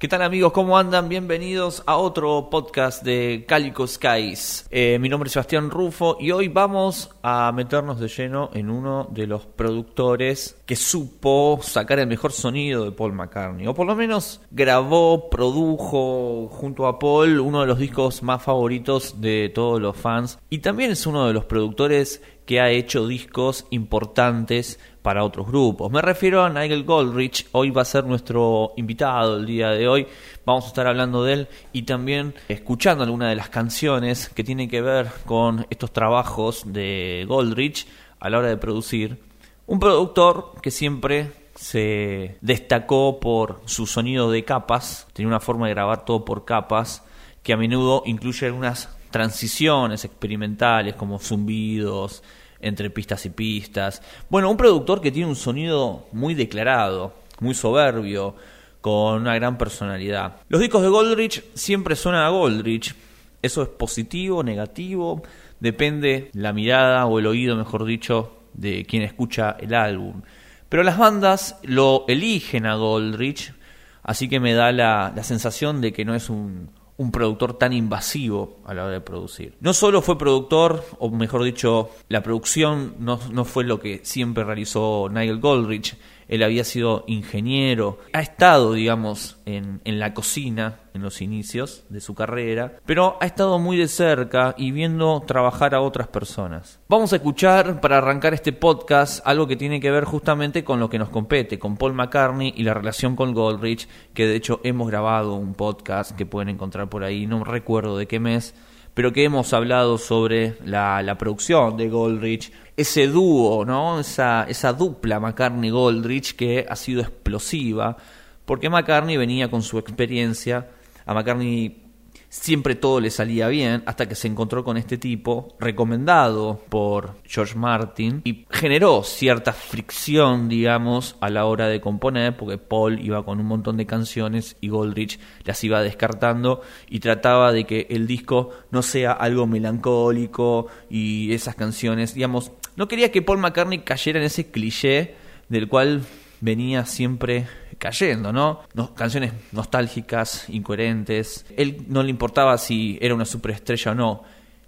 ¿Qué tal amigos? ¿Cómo andan? Bienvenidos a otro podcast de Calico Skies. Eh, mi nombre es Sebastián Rufo y hoy vamos a meternos de lleno en uno de los productores que supo sacar el mejor sonido de Paul McCartney. O por lo menos grabó, produjo junto a Paul uno de los discos más favoritos de todos los fans. Y también es uno de los productores que ha hecho discos importantes para otros grupos. Me refiero a Nigel Goldrich, hoy va a ser nuestro invitado el día de hoy, vamos a estar hablando de él y también escuchando algunas de las canciones que tienen que ver con estos trabajos de Goldrich a la hora de producir. Un productor que siempre se destacó por su sonido de capas, tenía una forma de grabar todo por capas, que a menudo incluye algunas transiciones experimentales como zumbidos entre pistas y pistas. Bueno, un productor que tiene un sonido muy declarado, muy soberbio, con una gran personalidad. Los discos de Goldrich siempre suenan a Goldrich. Eso es positivo, negativo, depende la mirada o el oído, mejor dicho, de quien escucha el álbum. Pero las bandas lo eligen a Goldrich, así que me da la, la sensación de que no es un, un productor tan invasivo a la hora de producir. No solo fue productor, o mejor dicho, la producción no, no fue lo que siempre realizó Nigel Goldrich, él había sido ingeniero, ha estado, digamos, en, en, la cocina en los inicios de su carrera, pero ha estado muy de cerca y viendo trabajar a otras personas. Vamos a escuchar, para arrancar este podcast, algo que tiene que ver justamente con lo que nos compete, con Paul McCartney y la relación con Goldrich, que de hecho hemos grabado un podcast que pueden encontrar por ahí, no recuerdo de qué mes, pero que hemos hablado sobre la, la producción de Goldrich, ese dúo, ¿no? Esa, esa dupla McCartney-Goldrich que ha sido explosiva, porque McCartney venía con su experiencia, a McCartney siempre todo le salía bien hasta que se encontró con este tipo recomendado por George Martin y generó cierta fricción, digamos, a la hora de componer porque Paul iba con un montón de canciones y Goldrich las iba descartando y trataba de que el disco no sea algo melancólico y esas canciones, digamos, no quería que Paul McCartney cayera en ese cliché del cual venía siempre cayendo, ¿no? Canciones nostálgicas, incoherentes. Él no le importaba si era una superestrella o no.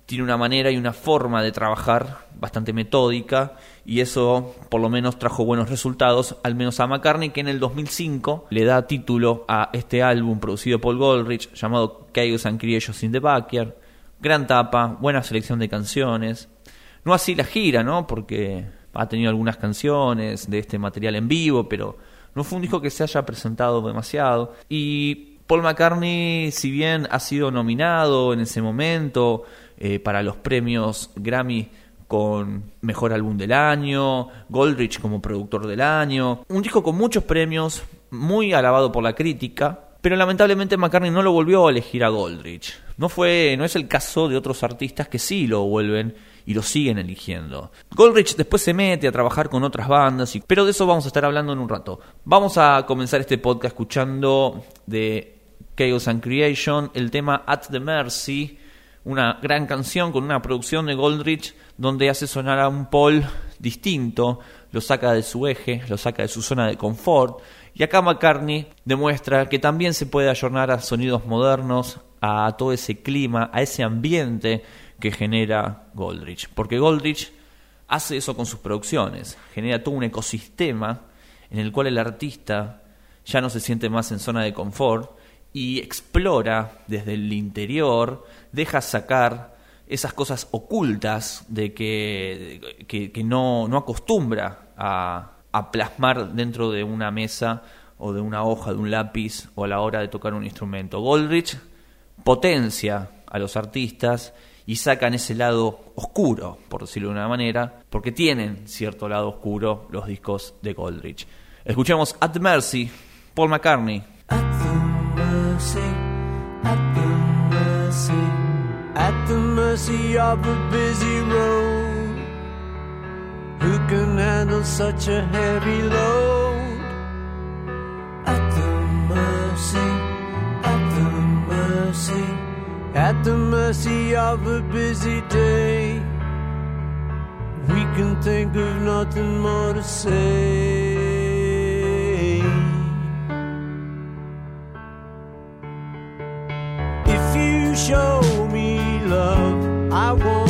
Tiene una manera y una forma de trabajar bastante metódica y eso por lo menos trajo buenos resultados, al menos a McCartney que en el 2005 le da título a este álbum producido por Goldrich llamado Chaos and Creations in the Backyard. Gran tapa, buena selección de canciones. No así la gira, ¿no? Porque ha tenido algunas canciones de este material en vivo, pero no fue un disco que se haya presentado demasiado. Y Paul McCartney, si bien ha sido nominado en ese momento eh, para los premios Grammy con Mejor Álbum del Año, Goldrich como Productor del Año, un disco con muchos premios, muy alabado por la crítica, pero lamentablemente McCartney no lo volvió a elegir a Goldrich. No fue, no es el caso de otros artistas que sí lo vuelven y lo siguen eligiendo. Goldrich después se mete a trabajar con otras bandas, pero de eso vamos a estar hablando en un rato. Vamos a comenzar este podcast escuchando de Chaos and Creation el tema At the Mercy, una gran canción con una producción de Goldrich donde hace sonar a un Paul distinto, lo saca de su eje, lo saca de su zona de confort. Y acá McCartney demuestra que también se puede ayornar a sonidos modernos, a todo ese clima, a ese ambiente que genera Goldrich. Porque Goldrich hace eso con sus producciones, genera todo un ecosistema en el cual el artista ya no se siente más en zona de confort y explora desde el interior, deja sacar esas cosas ocultas de que, que, no, no, acostumbra a, a plasmar dentro de una mesa o de una hoja, de un lápiz o a la hora de tocar un instrumento. Goldrich potencia a los artistas y sacan ese lado oscuro, por decirlo de una manera, porque tienen cierto lado oscuro los discos de Goldrich. Escuchemos At the Mercy, Paul McCartney. At the mercy, at the mercy, at the mercy of a busy road. Who can handle such a heavy load? at the mercy of a busy day. We can think of nothing more to say. If you show me love, I won't.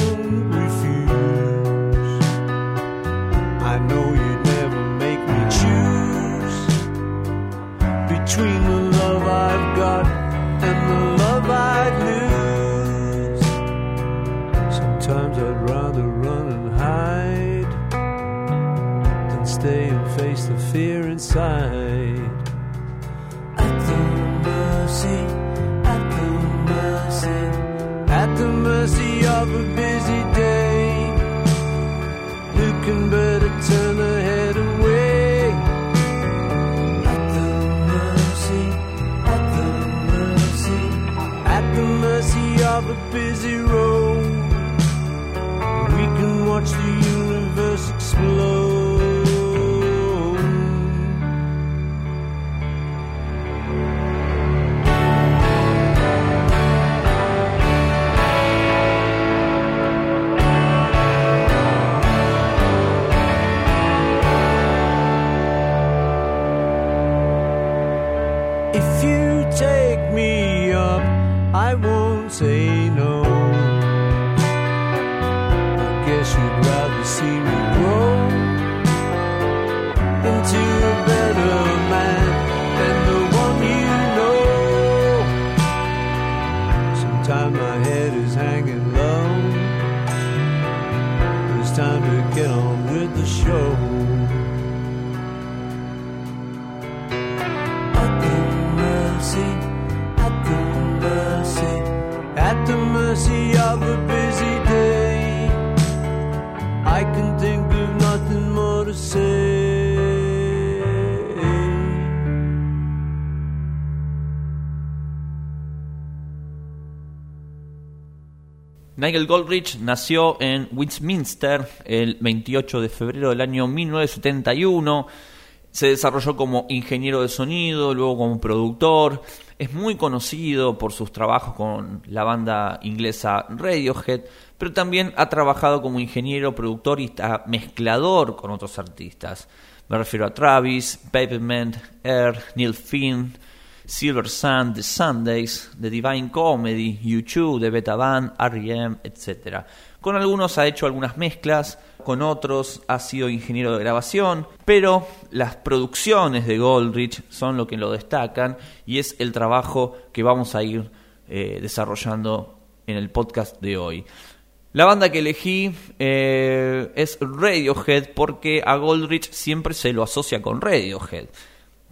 Nigel Goldrich nació en Westminster el 28 de febrero del año 1971. Se desarrolló como ingeniero de sonido, luego como productor. Es muy conocido por sus trabajos con la banda inglesa Radiohead, pero también ha trabajado como ingeniero, productor y mezclador con otros artistas. Me refiero a Travis, Pavement, Air, Neil Finn, Silver Sun, The Sundays, The Divine Comedy, U2, The Beta Band, R.E.M., etc. Con algunos ha hecho algunas mezclas, con otros ha sido ingeniero de grabación, pero las producciones de Goldrich son lo que lo destacan y es el trabajo que vamos a ir eh, desarrollando en el podcast de hoy. La banda que elegí eh, es Radiohead porque a Goldrich siempre se lo asocia con Radiohead.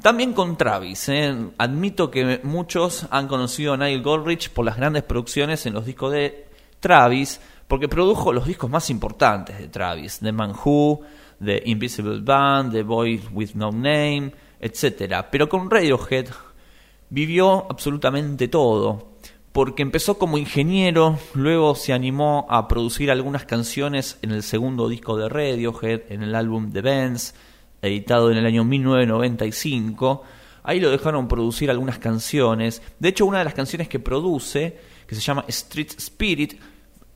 También con Travis. ¿eh? Admito que muchos han conocido a Nigel Goldrich por las grandes producciones en los discos de Travis, porque produjo los discos más importantes de Travis: The Man Who, The Invisible Band, The Boy with No Name, etc. Pero con Radiohead vivió absolutamente todo. Porque empezó como ingeniero, luego se animó a producir algunas canciones en el segundo disco de Radiohead, en el álbum The Bands, editado en el año 1995. Ahí lo dejaron producir algunas canciones. De hecho, una de las canciones que produce, que se llama Street Spirit,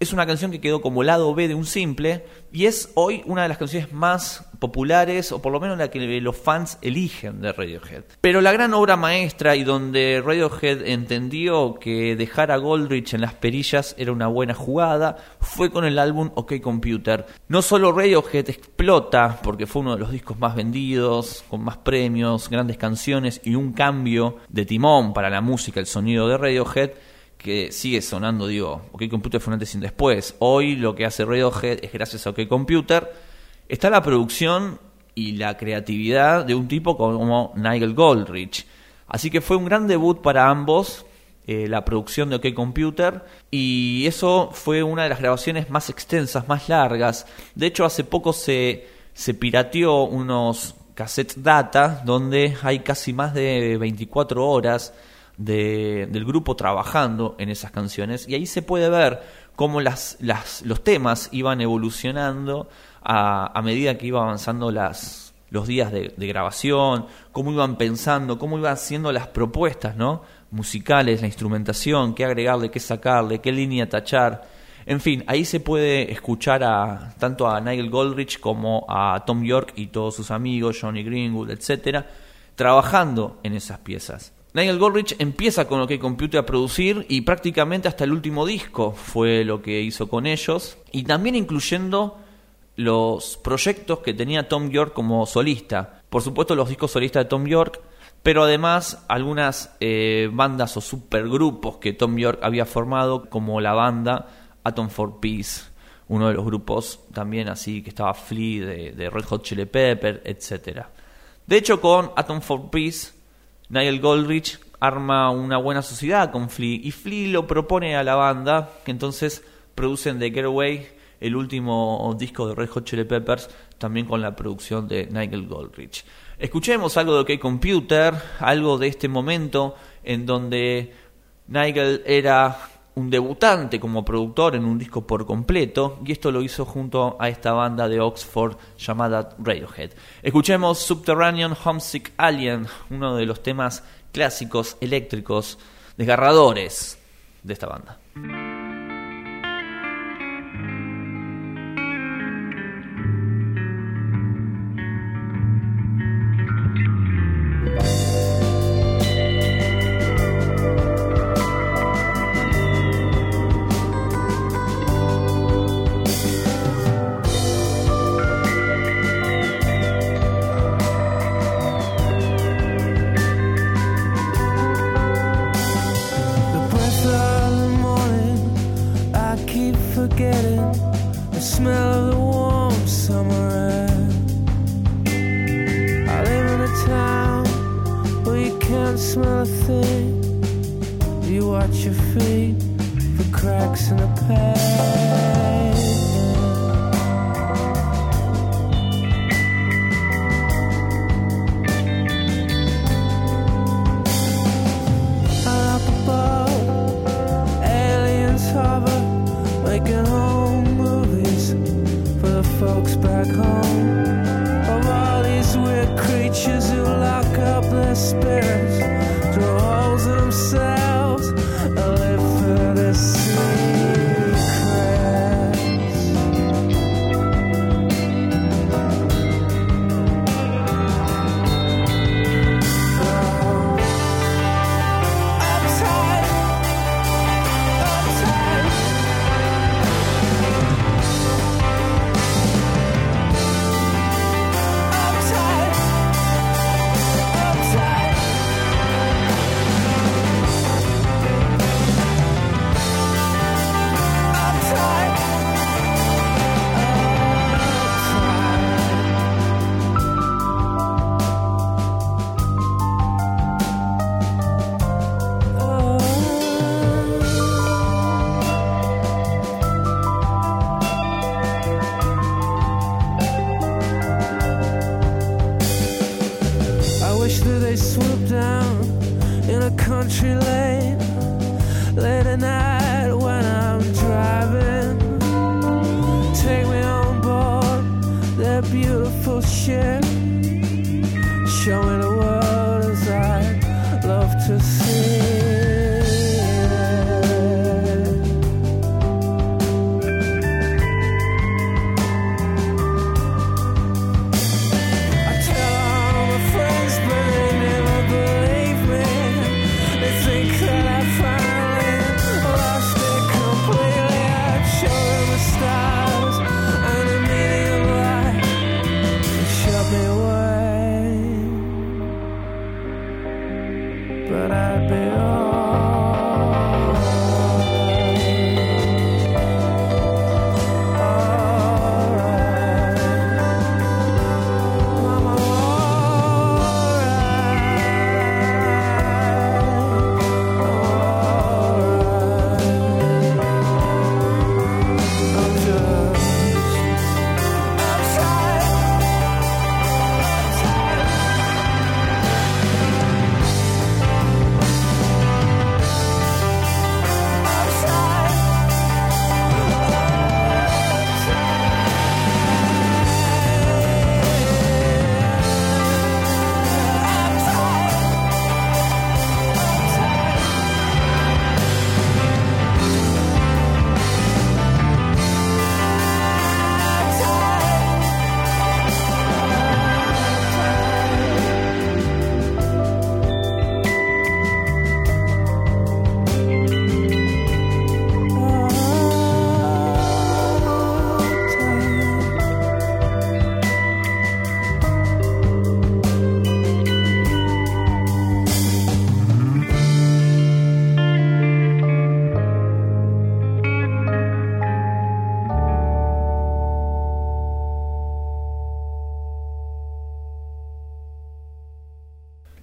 es una canción que quedó como lado B de un simple y es hoy una de las canciones más populares o por lo menos la que los fans eligen de Radiohead. Pero la gran obra maestra y donde Radiohead entendió que dejar a Goldrich en las perillas era una buena jugada fue con el álbum OK Computer. No solo Radiohead explota porque fue uno de los discos más vendidos, con más premios, grandes canciones y un cambio de timón para la música, el sonido de Radiohead, que sigue sonando, digo, OK Computer fue un antes y un después. Hoy lo que hace Radiohead es gracias a OK Computer. Está la producción y la creatividad de un tipo como Nigel Goldrich. Así que fue un gran debut para ambos, eh, la producción de OK Computer, y eso fue una de las grabaciones más extensas, más largas. De hecho, hace poco se, se pirateó unos cassette data donde hay casi más de 24 horas de, del grupo trabajando en esas canciones y ahí se puede ver cómo las, las, los temas iban evolucionando a, a medida que iba avanzando las, los días de, de, grabación, cómo iban pensando, cómo iban haciendo las propuestas ¿no? musicales, la instrumentación, qué agregarle, qué sacarle, qué línea tachar. En fin, ahí se puede escuchar a tanto a Nigel Goldrich como a Tom York y todos sus amigos, Johnny Greenwood, etcétera, trabajando en esas piezas. Nigel Goldrich empieza con OK Computer a producir y prácticamente hasta el último disco fue lo que hizo con ellos y también incluyendo los proyectos que tenía Tom York como solista. Por supuesto los discos solistas de Tom York, pero además algunas eh, bandas o supergrupos que Tom York había formado como la banda Atom for Peace, uno de los grupos también así que estaba Flea de, de Red Hot Chili Pepper, etc. De hecho con Atom for Peace Nigel Goldrich arma una buena sociedad con Flea y Flea lo propone a la banda que entonces producen The Getaway, el último disco de Red Hot Chili Peppers, también con la producción de Nigel Goldrich. Escuchemos algo de OK Computer, algo de este momento en donde Nigel era un debutante como productor en un disco por completo y esto lo hizo junto a esta banda de Oxford llamada Radiohead. Escuchemos Subterranean Homesick Alien, uno de los temas clásicos eléctricos desgarradores de esta banda.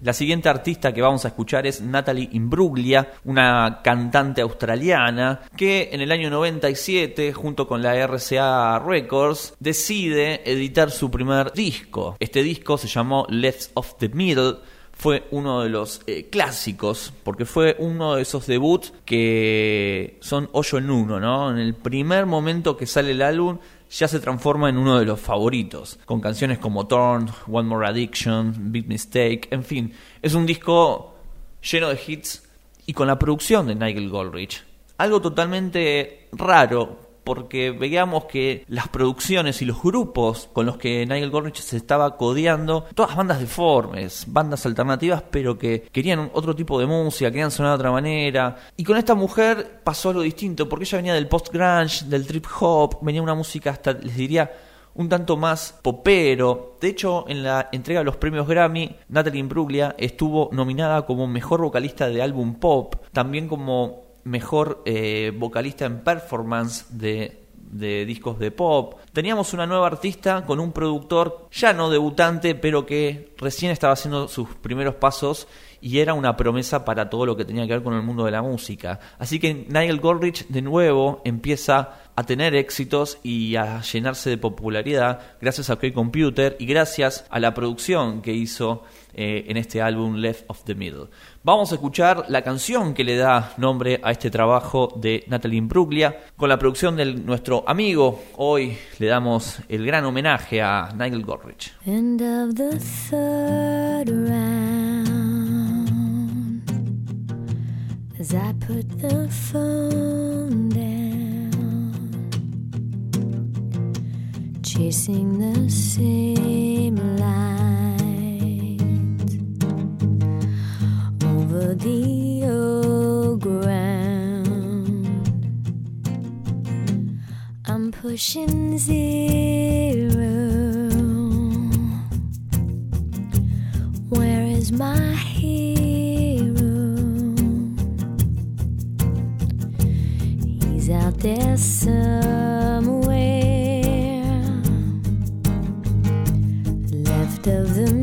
La siguiente artista que vamos a escuchar es Natalie Imbruglia, una cantante australiana que en el año 97, junto con la RCA Records, decide editar su primer disco. Este disco se llamó Left of the Middle fue uno de los eh, clásicos, porque fue uno de esos debuts que son hoyo en uno, ¿no? En el primer momento que sale el álbum ya se transforma en uno de los favoritos, con canciones como Torn, One More Addiction, Big Mistake, en fin, es un disco lleno de hits y con la producción de Nigel Goldrich. Algo totalmente raro porque veíamos que las producciones y los grupos con los que Nigel Gornich se estaba codeando, todas bandas deformes, bandas alternativas, pero que querían otro tipo de música, querían sonar de otra manera. Y con esta mujer pasó algo distinto, porque ella venía del post-grunge, del trip hop, venía una música hasta, les diría, un tanto más popero. De hecho, en la entrega de los premios Grammy, Natalie Imbruglia estuvo nominada como mejor vocalista de álbum pop, también como mejor eh, vocalista en performance de, discos de pop. Teníamos una nueva artista con un productor ya no debutante, pero que recién estaba haciendo sus primeros pasos y era una promesa para todo lo que tenía que ver con el mundo de la música. Así que Nigel Goldrich de nuevo empieza a tener éxitos y a llenarse de popularidad gracias a OK Computer y gracias a la producción que hizo eh, en este álbum Left of the Middle. Vamos a escuchar la canción que le da nombre a este trabajo de Natalie Imbruglia con la producción de nuestro amigo. Hoy le damos el gran homenaje a Nigel Goldrich. End of the third round as I put the phone down, chasing the same light over the old ground. I'm pushing zero. Where is my hero? He's out there somewhere, left of the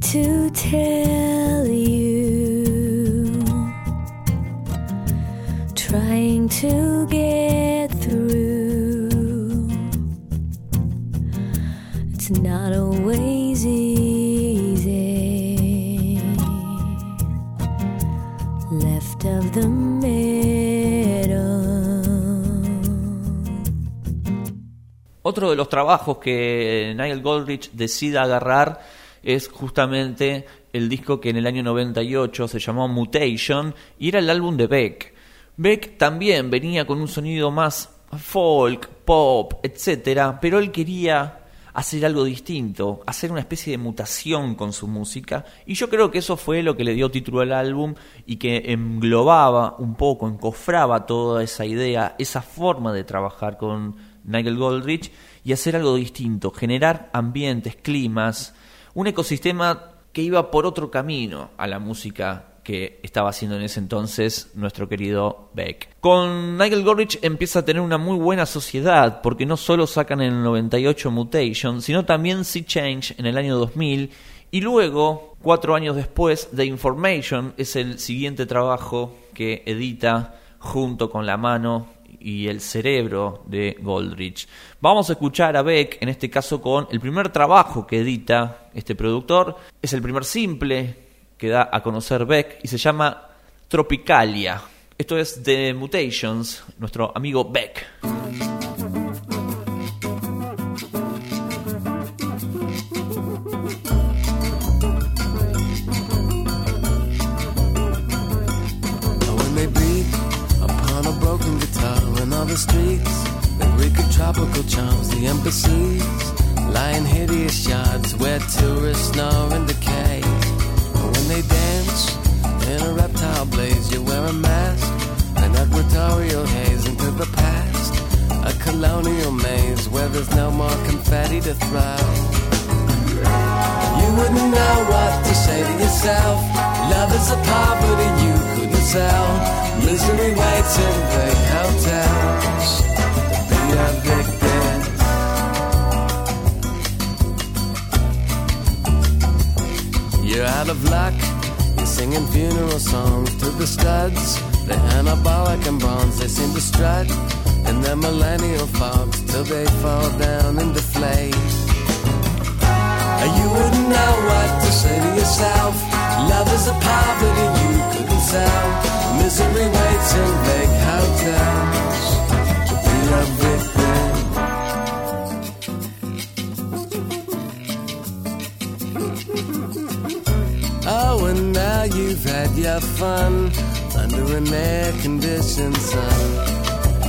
to tell you, trying to get through. It's not always easy. Left of the middle. Otro de los trabajos que Nigel Goldrich decide agarrar es justamente el disco que en el año 98 se llamó Mutation y era el álbum de Beck. Beck también venía con un sonido más folk, pop, etcétera, pero él quería hacer algo distinto, hacer una especie de mutación con su música y yo creo que eso fue lo que le dio título al álbum y que englobaba un poco, encofraba toda esa idea, esa forma de trabajar con Nigel Goldrich y hacer algo distinto, generar ambientes, climas, un ecosistema que iba por otro camino a la música que estaba haciendo en ese entonces nuestro querido Beck. Con Nigel Goldrich empieza a tener una muy buena sociedad, porque no solo sacan en el 98 Mutation, sino también Sea Change en el año 2000, y luego, cuatro años después, The Information es el siguiente trabajo que edita junto con la mano y el cerebro de Goldrich. Vamos a escuchar a Beck, en este caso con el primer trabajo que edita este productor. Es el primer simple que da a conocer Beck y se llama Tropicalia. Esto es The Mutations, nuestro amigo Beck. Tropical charms. The embassies lie in hideous yards where tourists snore and decay. When they dance in a reptile blaze, you wear a mask, an equatorial haze into the past, a colonial maze where there's no more confetti to throw. You wouldn't know what to say to yourself. Love is a poverty you couldn't sell. Misery waits in big hotels. You're out of luck. You're singing funeral songs to the studs. They're anabolic and bronze. They seem to strut in their millennial fogs till they fall down and deflate. You wouldn't know what to say to yourself. Love is a poverty you couldn't sell. Misery waits in big hotels. You've had your fun under an air conditioned sun.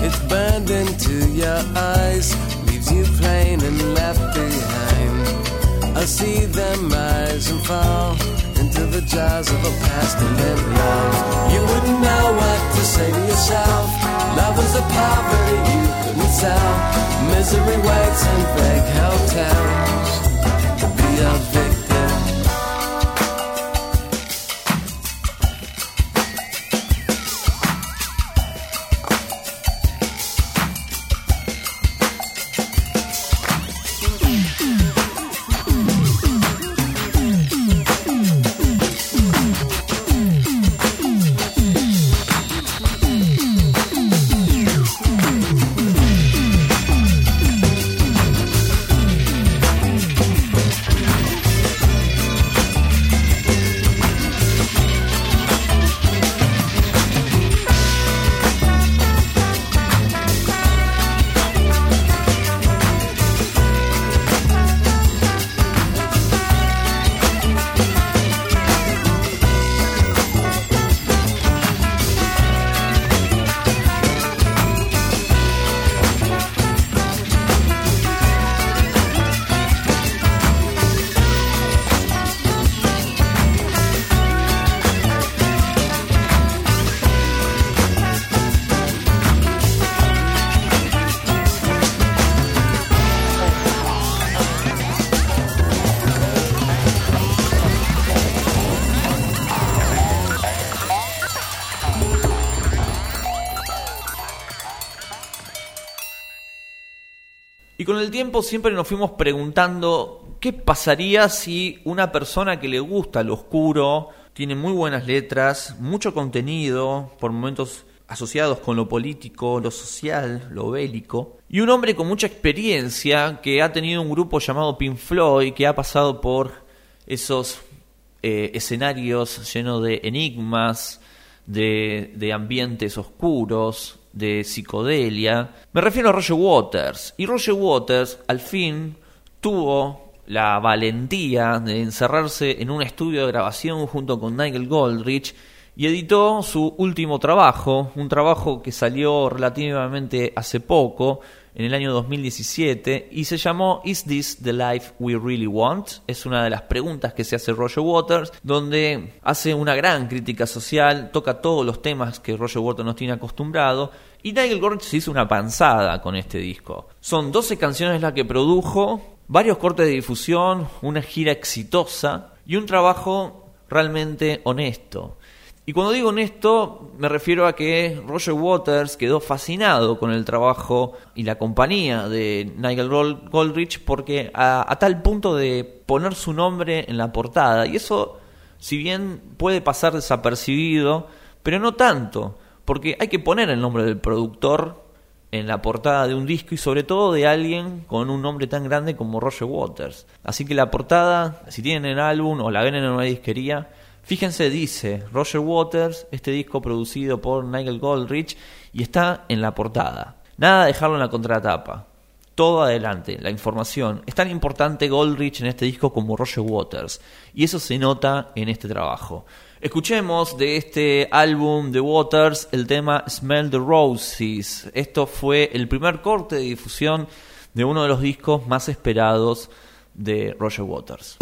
It's burned into your eyes, leaves you plain and left behind. I see them rise and fall into the jaws of a pestilent love. You wouldn't know what to say to yourself. Love is a poverty you couldn't sell. Misery waits in big hotels be a tiempo siempre nos fuimos preguntando ¿Qué pasaría si una persona que le gusta lo oscuro, tiene muy buenas letras, mucho contenido, por momentos asociados con lo político, lo social, lo bélico, y un hombre con mucha experiencia que ha tenido un grupo llamado Pink Floyd, que ha pasado por esos eh, escenarios llenos de enigmas, de, de ambientes oscuros, de psicodelia. Me refiero a Roger Waters. Y Roger Waters al fin tuvo la valentía de encerrarse en un estudio de grabación junto con Nigel Goldrich y editó su último trabajo, un trabajo que salió relativamente hace poco, en el año 2017, y se llamó Is This the Life We Really Want? Es una de las preguntas que se hace Roger Waters, donde hace una gran crítica social, toca todos los temas que Roger Waters nos tiene acostumbrado, y Nigel Goldrich se hizo una panzada con este disco. Son 12 canciones las que produjo, varios cortes de difusión, una gira exitosa y un trabajo realmente honesto. Y cuando digo honesto, me refiero a que Roger Waters quedó fascinado con el trabajo y la compañía de Nigel Goldrich porque a, a, tal punto de poner su nombre en la portada. Y eso, si bien puede pasar desapercibido, pero no tanto, porque hay que poner el nombre del productor en la portada de un disco y sobre todo de alguien con un nombre tan grande como Roger Waters. Así que la portada, si tienen el álbum o la ven en una disquería, fíjense, dice Roger Waters, este disco producido por Nigel Goldrich y está en la portada. Nada de dejarlo en la contratapa. Todo adelante, la información. Es tan importante Goldrich en este disco como Roger Waters. Y eso se nota en este trabajo. Escuchemos de este álbum de Waters el tema Smell the Roses. Esto fue el primer corte de difusión de uno de los discos más esperados de Roger Waters.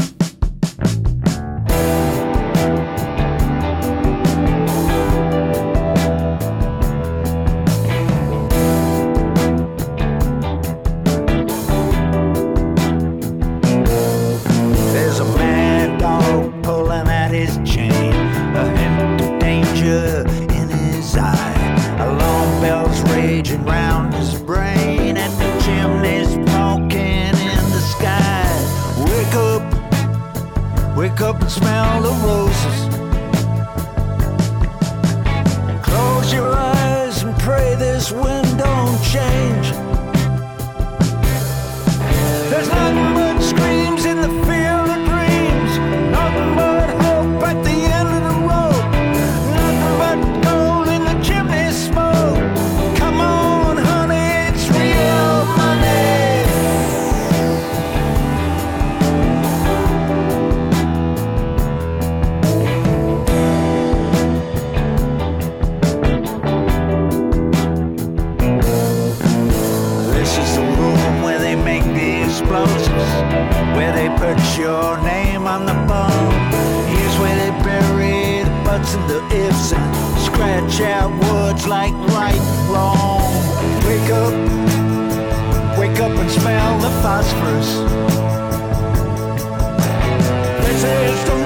This wind don't change. There's nothing scratch out words like right wrong. Wake up, wake up and smell the phosphorus. This is the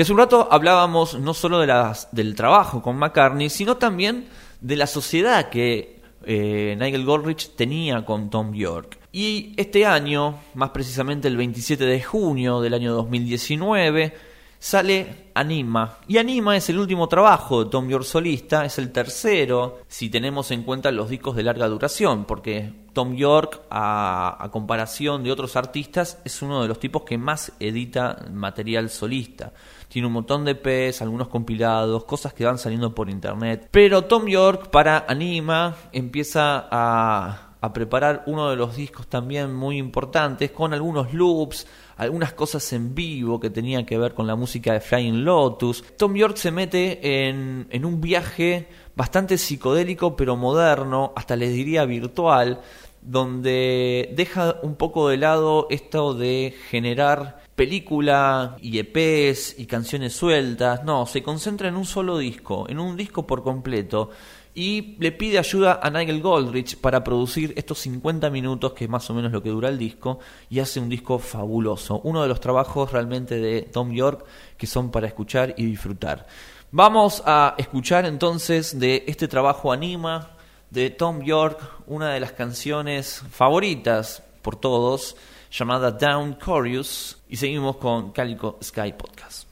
Y hace un rato hablábamos no solo del trabajo con McCartney, sino también de la sociedad que eh, Nigel Goldrich tenía con Tom York. Y este año, más precisamente el 27 de junio del año 2019, sale Anima. Y Anima es el último trabajo de Tom York solista, es el tercero si tenemos en cuenta los discos de larga duración, porque Tom York, a, comparación de otros artistas, es uno de los tipos que más edita material solista. Tiene un montón de EPs, algunos compilados, cosas que van saliendo por internet. Pero Tom York para Anima empieza a a preparar uno de los discos también muy importantes con algunos loops, algunas cosas en vivo que tenían que ver con la música de Flying Lotus. Tom York se mete en, en un viaje bastante psicodélico pero moderno, hasta les diría virtual, donde deja un poco de lado esto de generar película y EPs y canciones sueltas, no, se concentra en un solo disco, en un disco por completo y le pide ayuda a Nigel Goldrich para producir estos 50 minutos, que es más o menos lo que dura el disco, y hace un disco fabuloso, uno de los trabajos realmente de Tom York que son para escuchar y disfrutar. Vamos a escuchar entonces de este trabajo Anima de Tom York, una de las canciones favoritas por todos, llamada Down Chorus, y seguimos con Calico Sky Podcast.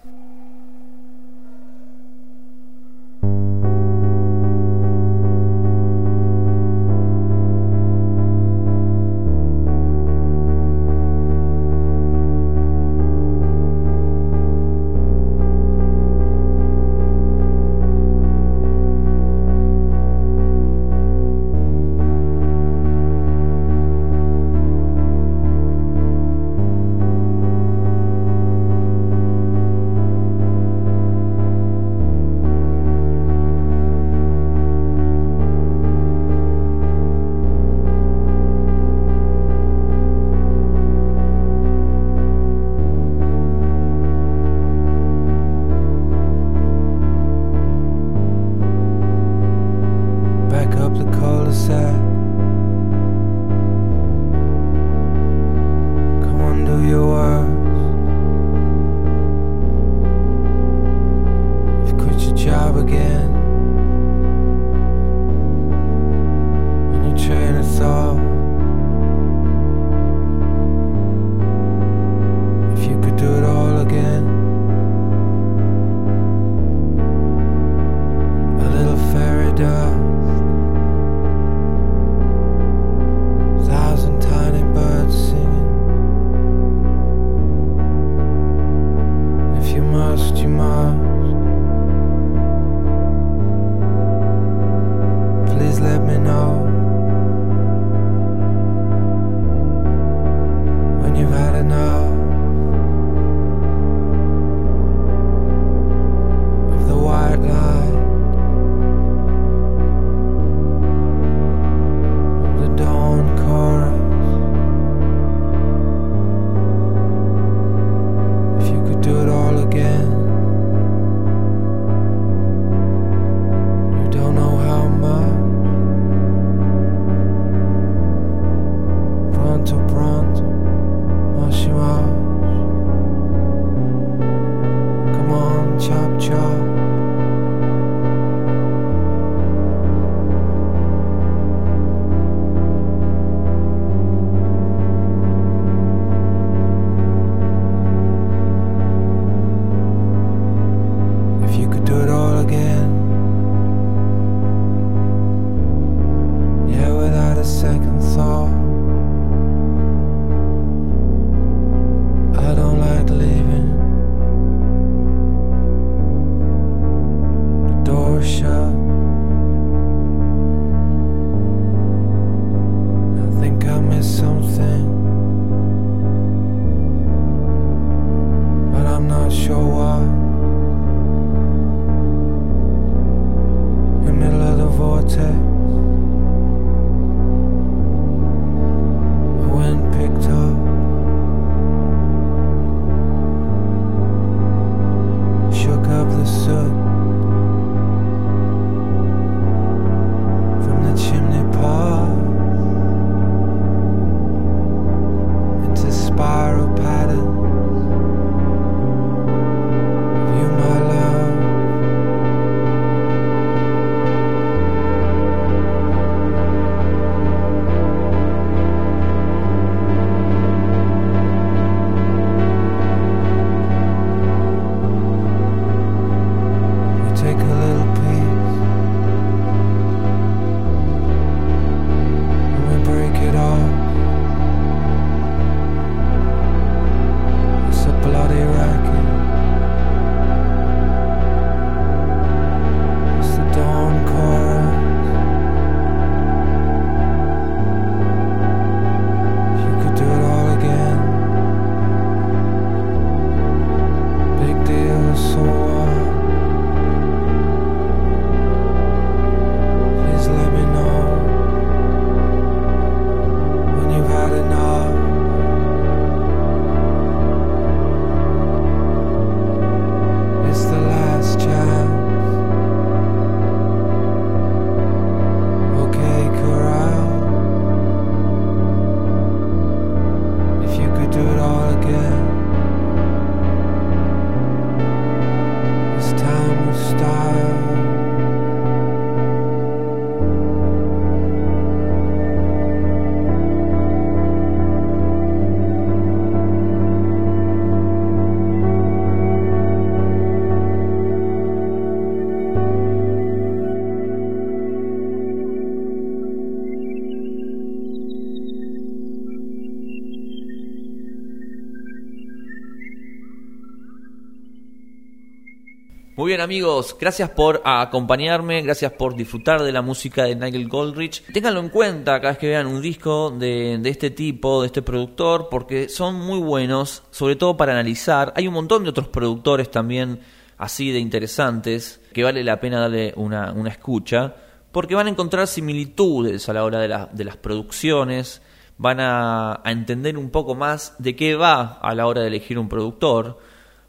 Amigos, gracias por acompañarme, gracias por disfrutar de la música de Nigel Goldrich. Ténganlo en cuenta cada vez que vean un disco de, este tipo, de este productor, porque son muy buenos, sobre todo para analizar. Hay un montón de otros productores también así de interesantes que vale la pena darle una, escucha, porque van a encontrar similitudes a la hora de, la- de las producciones, van a entender un poco más de qué va a la hora de elegir un productor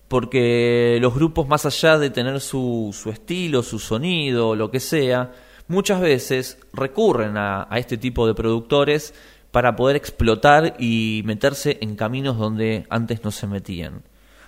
porque los grupos más allá de tener su, su estilo, su sonido, lo que sea, muchas veces recurren a, a este tipo de productores para poder explotar y meterse en caminos donde antes no se metían.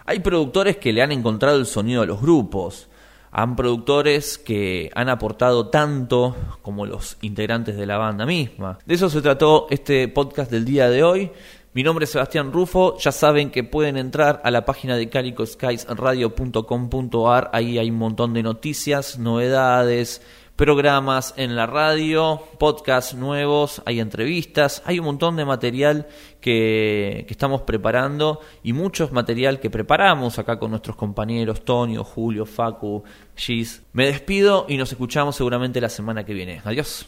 Hay productores que le han encontrado el sonido a los grupos, han productores que han aportado tanto como los integrantes de la banda misma. De eso se trató este podcast del día de hoy. Mi nombre es Sebastián Rufo, ya saben que pueden entrar a la página de calicoskiesradio.com.ar, ahí hay un montón de noticias, novedades, programas en la radio, podcasts nuevos, hay entrevistas, hay un montón de material que, que estamos preparando y muchos material que preparamos acá con nuestros compañeros Tonio, Julio, Facu, Gis. Me despido y nos escuchamos seguramente la semana que viene. Adiós.